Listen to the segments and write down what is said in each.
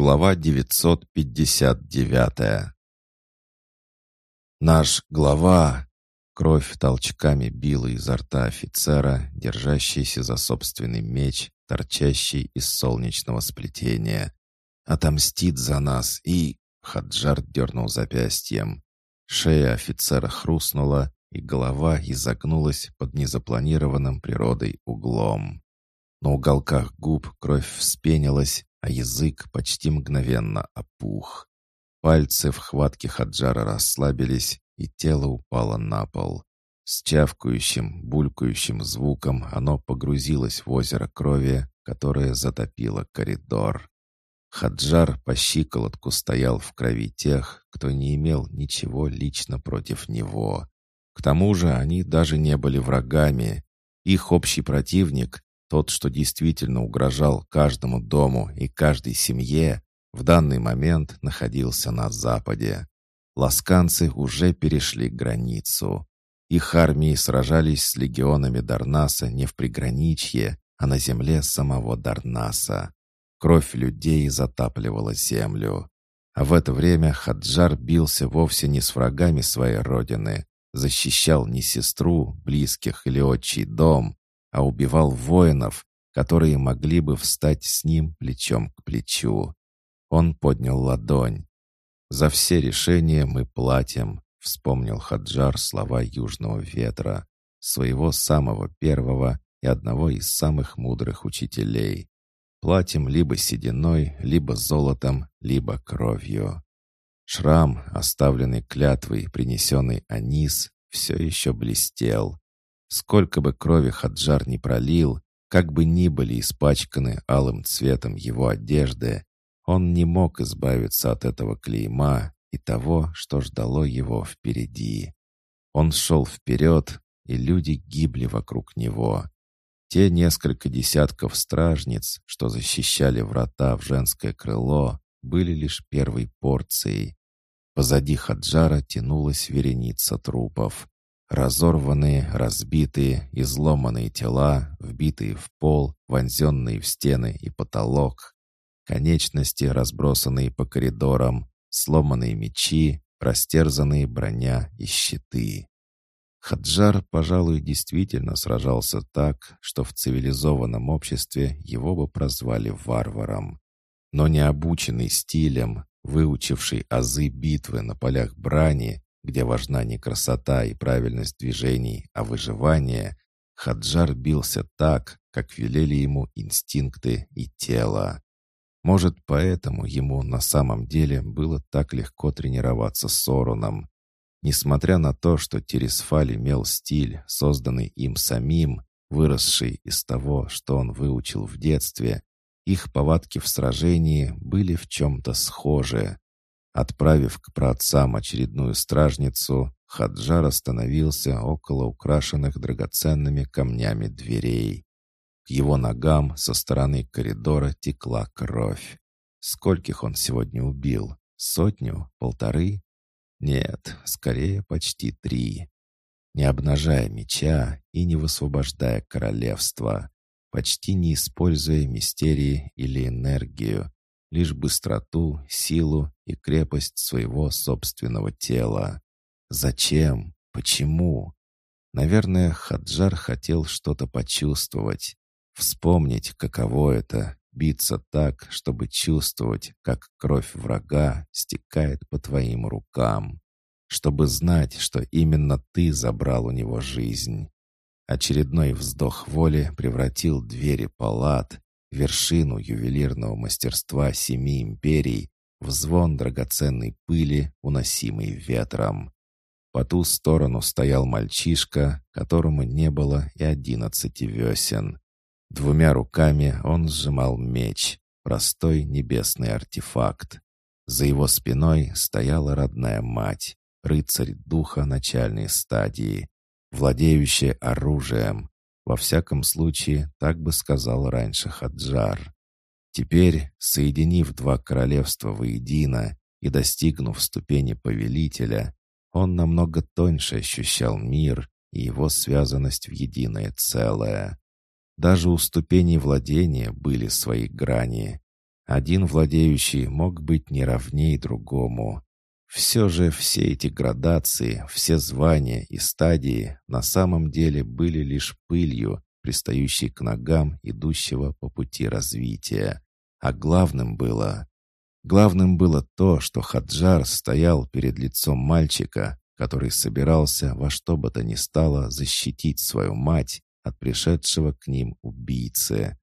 Глава 959 Наш глава... Кровь толчками била изо рта офицера, держащийся за собственный меч, торчащий из солнечного сплетения. «Отомстит за нас и...» Хаджар дернул запястьем. Шея офицера хрустнула, и голова изогнулась под незапланированным природой углом. На уголках губ кровь вспенилась, а язык почти мгновенно опух. Пальцы в хватке Хаджара расслабились, и тело упало на пол. С чавкающим, булькающим звуком оно погрузилось в озеро крови, которое затопило коридор. Хаджар по щиколотку стоял в крови тех, кто не имел ничего лично против него. К тому же они даже не были врагами. Их общий противник, тот, что действительно угрожал каждому дому и каждой семье, в данный момент находился на западе. Ласканцы уже перешли границу. Их армии сражались с легионами Дарнаса не в приграничье, а на земле самого Дарнаса. Кровь людей затапливала землю. А в это время Хаджар бился вовсе не с врагами своей родины, защищал не сестру, близких или отчий дом, а убивал воинов, которые могли бы встать с ним плечом к плечу. Он поднял ладонь. «За все решения мы платим», — вспомнил Хаджар слова Южного Ветра, своего самого первого и одного из самых мудрых учителей. «Платим либо сединой, либо золотом, либо кровью». Шрам, оставленный клятвой, принесенный Анис, все еще блестел. Сколько бы крови Хаджар не пролил, как бы ни были испачканы алым цветом его одежды, он не мог избавиться от этого клейма и того, что ждало его впереди. Он шел вперед, и люди гибли вокруг него. Те несколько десятков стражниц, что защищали врата в женское крыло, были лишь первой порцией. Позади Хаджара тянулась вереница трупов. Разорванные, разбитые, изломанные тела, вбитые в пол, вонзенные в стены и потолок. Конечности, разбросанные по коридорам, сломанные мечи, растерзанные броня и щиты. Хаджар, пожалуй, действительно сражался так, что в цивилизованном обществе его бы прозвали варваром. Но не обученный стилем, выучивший азы битвы на полях брани, где важна не красота и правильность движений, а выживание, Хаджар бился так, как велели ему инстинкты и тело. Может, поэтому ему на самом деле было так легко тренироваться с Ороном. Несмотря на то, что Тересфаль имел стиль, созданный им самим, выросший из того, что он выучил в детстве, их повадки в сражении были в чем-то схожи. Отправив к праотцам очередную стражницу, Хаджар остановился около украшенных драгоценными камнями дверей. К его ногам со стороны коридора текла кровь. Скольких он сегодня убил? Сотню? Полторы? Нет, скорее почти три. Не обнажая меча и не высвобождая королевство почти не используя мистерии или энергию, лишь быстроту, силу и крепость своего собственного тела. Зачем? Почему? Наверное, Хаджар хотел что-то почувствовать, вспомнить, каково это — биться так, чтобы чувствовать, как кровь врага стекает по твоим рукам, чтобы знать, что именно ты забрал у него жизнь. Очередной вздох воли превратил двери палат, вершину ювелирного мастерства семи империй, в звон драгоценной пыли, уносимой ветром. По ту сторону стоял мальчишка, которому не было и одиннадцати весен. Двумя руками он сжимал меч, простой небесный артефакт. За его спиной стояла родная мать, рыцарь духа начальной стадии, владеющее оружием. Во всяком случае, так бы сказал раньше Хаджар. Теперь, соединив два королевства воедино и достигнув ступени повелителя, он намного тоньше ощущал мир и его связанность в единое целое. Даже у ступеней владения были свои грани. один владеющий мог быть не ровней другому. Все же все эти градации, все звания и стадии на самом деле были лишь пылью, пристающей к ногам идущего по пути развития. А главным было... Главным было то, что Хаджар стоял перед лицом мальчика, который собирался во что бы то ни стало защитить свою мать от пришедшего к ним убийцы.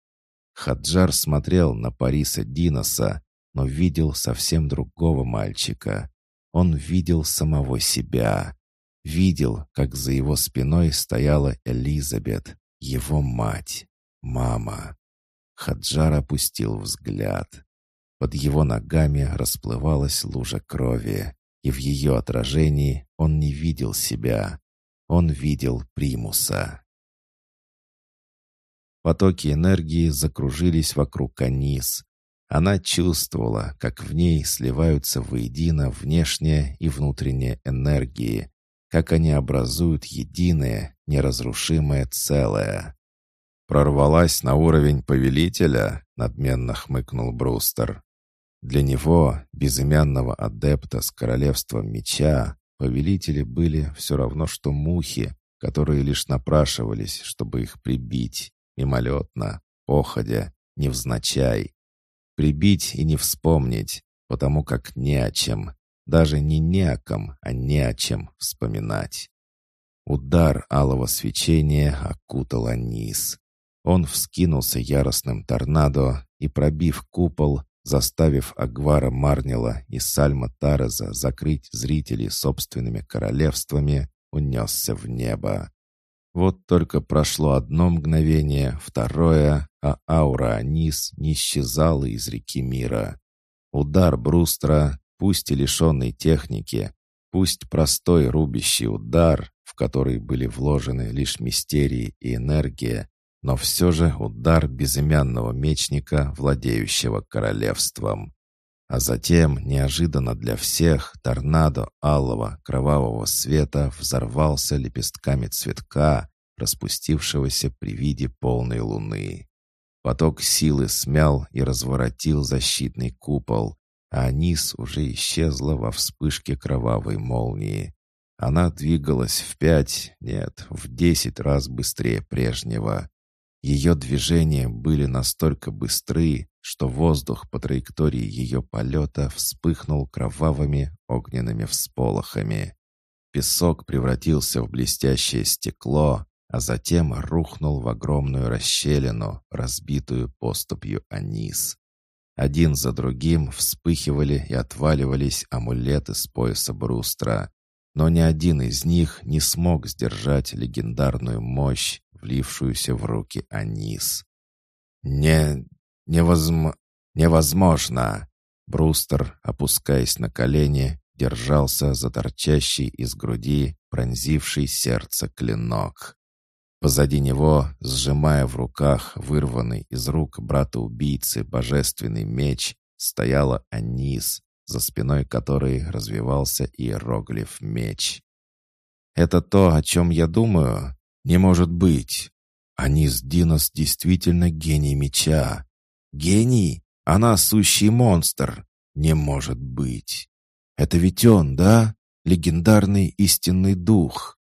Хаджар смотрел на Париса Диноса, но видел совсем другого мальчика. Он видел самого себя. Видел, как за его спиной стояла Элизабет, его мать, мама. Хаджар опустил взгляд. Под его ногами расплывалась лужа крови и в ее отражении он не видел себя. Он видел примуса. Потоки энергии закружились вокруг Анис. Она чувствовала, как в ней сливаются воедино внешняя и внутренняя энергии, как они образуют единое, неразрушимое целое. «Прорвалась на уровень повелителя?» — надменно хмыкнул Брустер. Для него, безымянного адепта с королевством меча, повелители были все равно, что мухи, которые лишь напрашивались, чтобы их прибить, мимолетно, походя, невзначай. Прибить и не вспомнить, потому как не о чем, даже не не о ком, а не о чем вспоминать. Удар алого свечения окутал Анис. Он вскинулся яростным торнадо и, пробив купол, заставив Агвара Марнила и Сальма Тареза закрыть зрителей собственными королевствами, унесся в небо. Вот только прошло одно мгновение, второе, а аура Анис не исчезала из реки мира. Удар Брустра, пусть и лишенный техники, пусть простой рубящий удар, в который были вложены лишь мистерии и энергия, но все же удар безымянного мечника, владеющего королевством. А затем, неожиданно для всех, торнадо алого кровавого света взорвался лепестками цветка, распустившегося при виде полной луны. Поток силы смял и разворотил защитный купол, а низ уже исчезла во вспышке кровавой молнии. Она двигалась в пять, нет, в десять раз быстрее прежнего. Ее движения были настолько быстры, что воздух по траектории ее полета вспыхнул кровавыми огненными всполохами. Песок превратился в блестящее стекло, а затем рухнул в огромную расщелину, разбитую поступью Анис. Один за другим вспыхивали и отваливались амулеты с пояса Брустра, но ни один из них не смог сдержать легендарную мощь, влившуюся в руки Анис. «Не... невозм... невозможно!» Брустер, опускаясь на колени, держался за торчащий из груди пронзивший сердце клинок. Позади него, сжимая в руках вырванный из рук брата-убийцы божественный меч, стояла Анис, за спиной которой развивался иероглиф «Меч». «Это то, о чем я думаю?» «Не может быть! Анис Динос действительно гений меча! Гений? Она сущий монстр! Не может быть! Это ведь он, да? Легендарный истинный дух!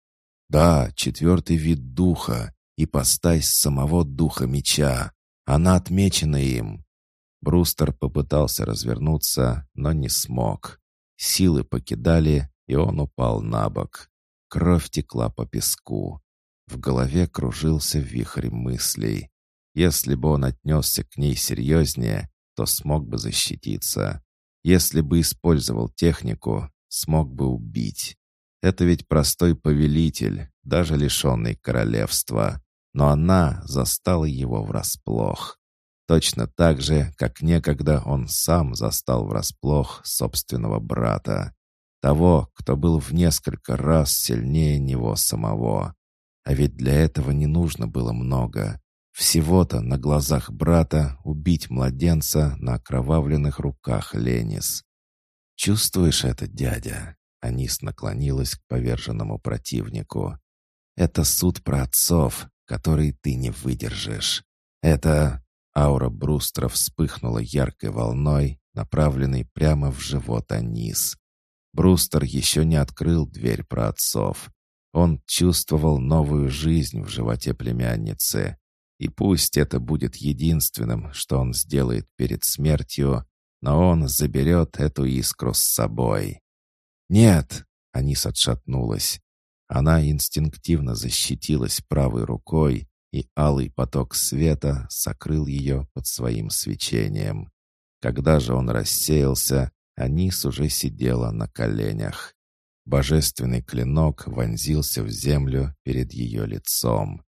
Да, четвертый вид духа, ипостась самого духа меча. Она отмечена им!» Брустер попытался развернуться, но не смог. Силы покидали, и он упал на бок. Кровь текла по песку. В голове кружился вихрь мыслей. Если бы он отнесся к ней серьезнее, то смог бы защититься. Если бы использовал технику, смог бы убить. Это ведь простой повелитель, даже лишенный королевства. Но она застала его врасплох. Точно так же, как некогда он сам застал врасплох собственного брата. Того, кто был в несколько раз сильнее него самого. А ведь для этого не нужно было много. Всего-то на глазах брата убить младенца на окровавленных руках Ленис. «Чувствуешь это, дядя?» Анис наклонилась к поверженному противнику. «Это суд про отцов, который ты не выдержишь. Это...» Аура Брустера вспыхнула яркой волной, направленной прямо в живот Анис. Брустер еще не открыл дверь про отцов. Он чувствовал новую жизнь в животе племянницы. И пусть это будет единственным, что он сделает перед смертью, но он заберет эту искру с собой. «Нет!» — Анис отшатнулась. Она инстинктивно защитилась правой рукой, и алый поток света сокрыл ее под своим свечением. Когда же он рассеялся, Анис уже сидела на коленях. Божественный клинок вонзился в землю перед ее лицом.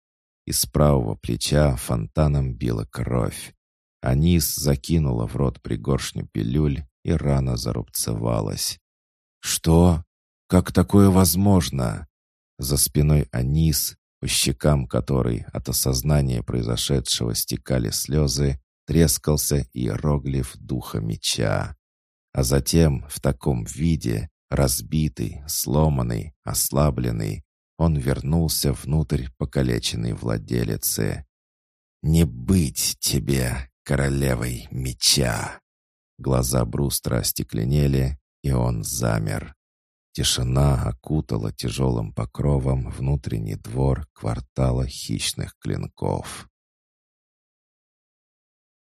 Из правого плеча фонтаном била кровь. Анис закинула в рот пригоршню пилюль, и рана зарубцевалась. «Что? Как такое возможно?» За спиной Анис, по щекам которой от осознания произошедшего стекали слезы, трескался иероглиф духа меча. А затем в таком виде, разбитый, сломанный, ослабленный, он вернулся внутрь покалеченной владелицы. «Не быть тебе, королевой меча!» Глаза Брустра остекленели, и он замер. Тишина окутала тяжелым покровом внутренний двор квартала хищных клинков.